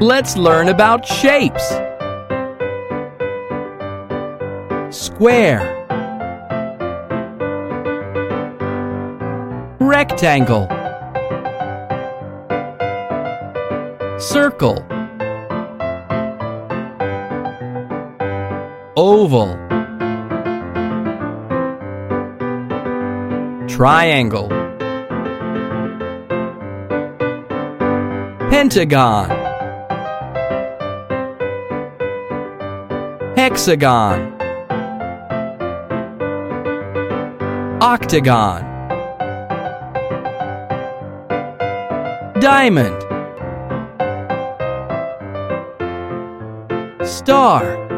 Let's learn about shapes. Square. Rectangle. Circle. Oval Triangle. Pentagon. Hexagon. Octagon. Diamond. Star